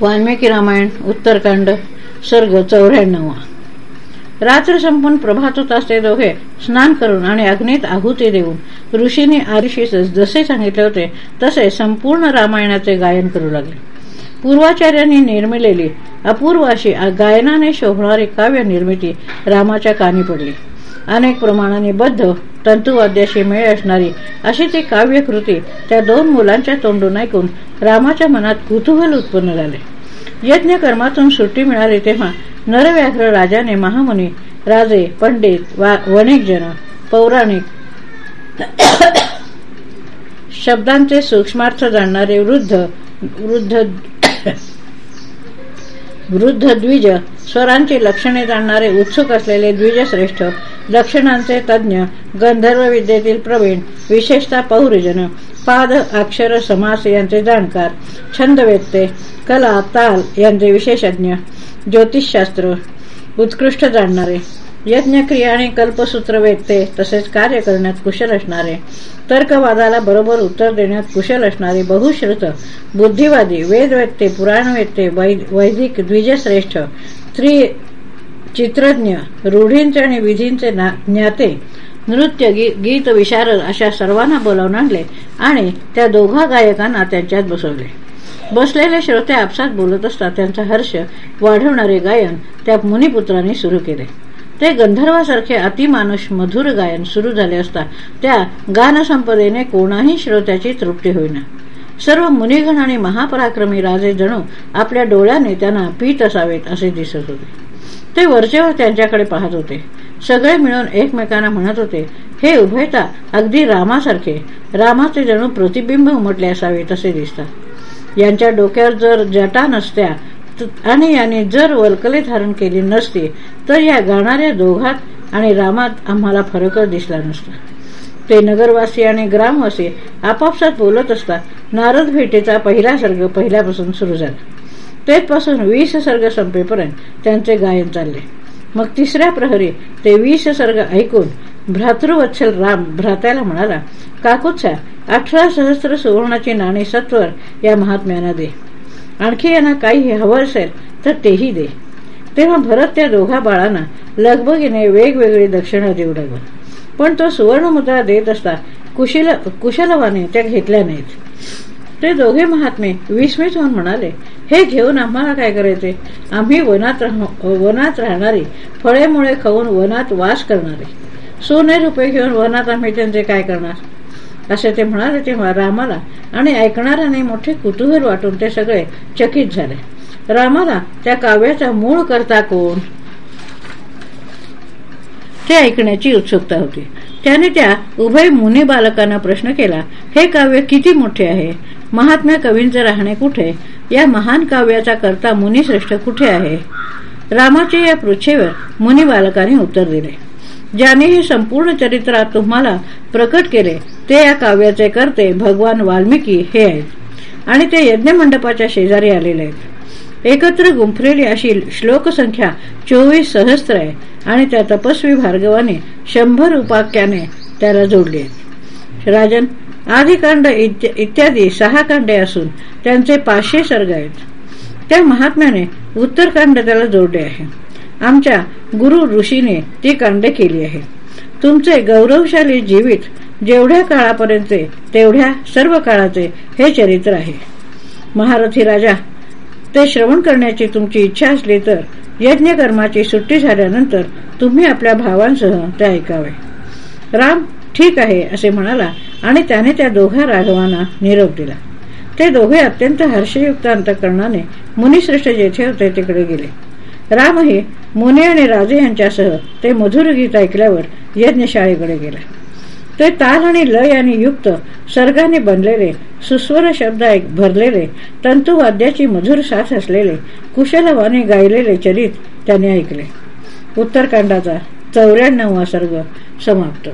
वाल्मिकी रामायण उत्तरकांड सर्ग चौऱ्याण्णवा. रात्र संपून प्रभात होत ते दोघे स्नान करून आणि अग्नीत आहुती देऊन ऋषीने आरिशीस जसे सांगितले होते तसे संपूर्ण रामायणाचे गायन करू लागले. पूर्वाचार्यांनी निर्मिलेली अपूर्व अशी गायनाने शोभणारी काव्य निर्मिती रामाच्या कानी पडली. अनेक प्रमाणाने बद्ध तंतुवाद्याशी मेळ असणारी अशी ती काव्यकृती त्या दोन मुलांच्या तोंडून ऐकून रामाच्या मनात कुतूहल उत्पन्न झाले. यज्ञ कर्मातून सुट्टी मिळाली तेव्हा नरव्याघ्र राजाने महामुनी राजे पंडित वणिकजन पौराणिक शब्दांचे सूक्ष्मार्थ जाणणारे वृद्ध वृद्ध वृद्ध द्विज स्वरांची लक्षणे जाणणारे उत्सुक असलेले द्विजश्रेष्ठ लक्षणांचे तज्ज्ञ गंधर्व विद्येतील प्रवीण विशेषतः पौरजन पाद अक्षर समास यांचे जाणकार छंदवेत्ते कला ताल यांचे विशेषज्ञ ज्योतिषशास्त्र उत्कृष्ट जाणणारे. यज्ञक्रिया आणि कल्पसूत्र वेत्ते तसेच कार्य करण्यात कुशल असणारे. तर्कवादाला बरोबर उत्तर देण्यात कुशल असणारे बहुश्रुत बुद्धिवादी वेदवेत्ते पुराणवेत्ते वैदिक द्विजश्रेष्ठ स्त्री चित्रज्ञ रूढींचे आणि विधींचे ज्ञाते नृत्य गी गीत विशारद अशा सर्वांना बोलावून आणले आणि त्या दोघा गायकांना त्यांच्यात बसवले. बसलेले श्रोते आपसात बोलत असता त्यांचा हर्ष वाढवणारे गायन त्या मुनिपुत्रांनी सुरू केले. ते गंधर्वासारखे अतिमानुष मधुर गायन सुरू झाले असता त्या गानसंपदेने कोणाही श्रोत्याची तृप्ती होईना. सर्व मुनिगण आणि महापराक्रमी राजे जणू आपल्या डोळ्याने त्यांना पीत असावेत असे दिसत होते. ते वरचेवर त्यांच्याकडे पाहत होते. सगळे मिळून एकमेकांना म्हणत होते हे उभयता अगदी रामासारखे. रामाचे जणू प्रतिबिंब उमटले असावे तसे दिसतात. यांच्या डोक्यावर जर जटा नसत्या आणि याने जर वल्कले धारण केली नसती तर या गाणाऱ्या दोघात आणि रामात आम्हाला फरकच दिसला नसता. ते नगरवासी आणि ग्रामवासी आपापसात बोलत असता नारद भेटीचा पहिला सर्ग पहिल्यापासून सुरू झाला. तेथपासून वीस सर्ग संपेपर्यंत त्यांचे गायन चालले. मग तिसऱ्या प्रहरी ते वीस सर्ग ऐकून भ्रातृवत्सल राम भ्रात्याला म्हणाला काकुत्सा अठरा सहस्त्र सुवर्णाची नाणी सत्वर या महात्म्याना दे. आणखी यांना काही हवं असेल तर तेही दे. तेव्हा भरत त्या दोघा बाळांना लगबगीने वेगवेगळी दक्षिणा देऊ लागला. पण तो सुवर्णमुद्रा देत असता कुशल कुशलवाने त्या घेतल्या नाहीत. ते दोघे महात्मे विस्मित होऊन म्हणाले हे घेऊन आम्हाला काय करायचे? आम्ही वनात वनात राहणारी फळेमुळे खाऊन वनात वास करणारे. सोने रुपये घेऊन वनात आम्ही त्यांचे काय करणार? असे ते म्हणाले तेव्हा रामाला आणि ऐकणाऱ्याने मोठे कुतूहल वाटून ते सगळे चकित झाले. रामाला त्या काव्याचा मूळ करता कोण? ते ऐकण्याची उत्सुकता होती. त्याने त्या उभय मुनी बालकांना प्रश्न केला हे काव्य किती मोठे आहे? महात्म्या कवींचे राहणे कुठे? या महान काव्याचा करता मुनिश्रेष्ठ कुठे आहे? रामाच्या या पृथ्वीवर मुनी बालकाने उत्तर दिले. ज्याने हे संपूर्ण चरित्रात तुम्हाला प्रकट केले ते या काव्याचे करते भगवान वाल्मिकी हे आहेत. आणि ते यज्ञ मंडपाच्या शेजारी आलेले आहेत. एकत्र गुंफलेली अशी श्लोक संख्या चोवीस सहस्त्र आहे आणि त्या तपस्वी भार्गवाने शंभर उपाख्याने त्याला जोडली आहेत. राजन आदिकांड इत्यादी सहा कांडे असून त्यांचे पाचशे सर्ग आहेत. त्या महात्म्याने उत्तरकांड त्याला जोडले आहे. आमच्या गुरु ऋषीने ती कांडे केली आहे. तुमचे गौरवशाली जीवित जेवढ्या काळापर्यंत तेवढ्या सर्व काळाचे हे चरित्र आहे. महारथी राजा ते श्रवण करण्याची तुमची इच्छा असली तर यज्ञकर्माची सुट्टी झाल्यानंतर तुम्ही आपल्या भावांसह ते ऐकावे. राम ठीक आहे असे म्हणाला आणि त्याने त्या दोघा राघवांना निरोप दिला. ते दोघे अत्यंत हर्षयुक्त अंतकरणाने मुनिश्रेष्ठ जेथे होते तिकडे गेले. रामही मुने आणि राजे यांच्यासह ते मधुर गीत ऐकल्यावर यज्ञशाळेकडे गेला. ते ताल आणि लय आणि युक्त सर्गाने बनलेले सुस्वर शब्द भरलेले तंतुवाद्याची मधुर साथ असलेले कुशलवाने गायलेले चरित त्याने ऐकले. उत्तरकांडाचा चौऱ्याण्णववा सर्ग समाप्त.